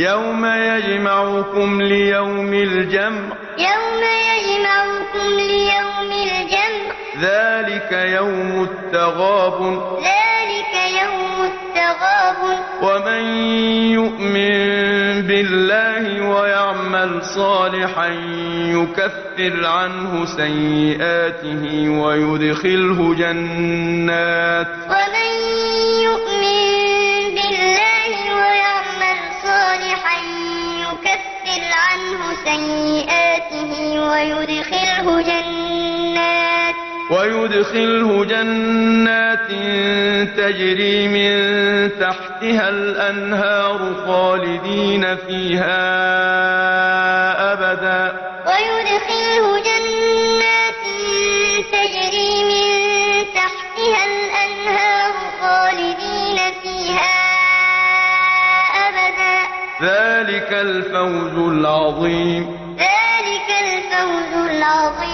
يوم يجمعكم ليوم الجمع. يوم يجمعكم ليوم الجمع. ذلك يوم التغابن. ذلك يوم التغابن. ومن يؤمن بالله ويعمل صالحا يكفر عنه سيئاته ويدخله جنات. ومن يكفر عنه سيئاته ويدخله جنات. ويدخله جنات تجري من تحتها الأنهار خالدين فيها أبدا. ويدخله جنات ذلك الفوز العظيم. ذلك الفوز العظيم.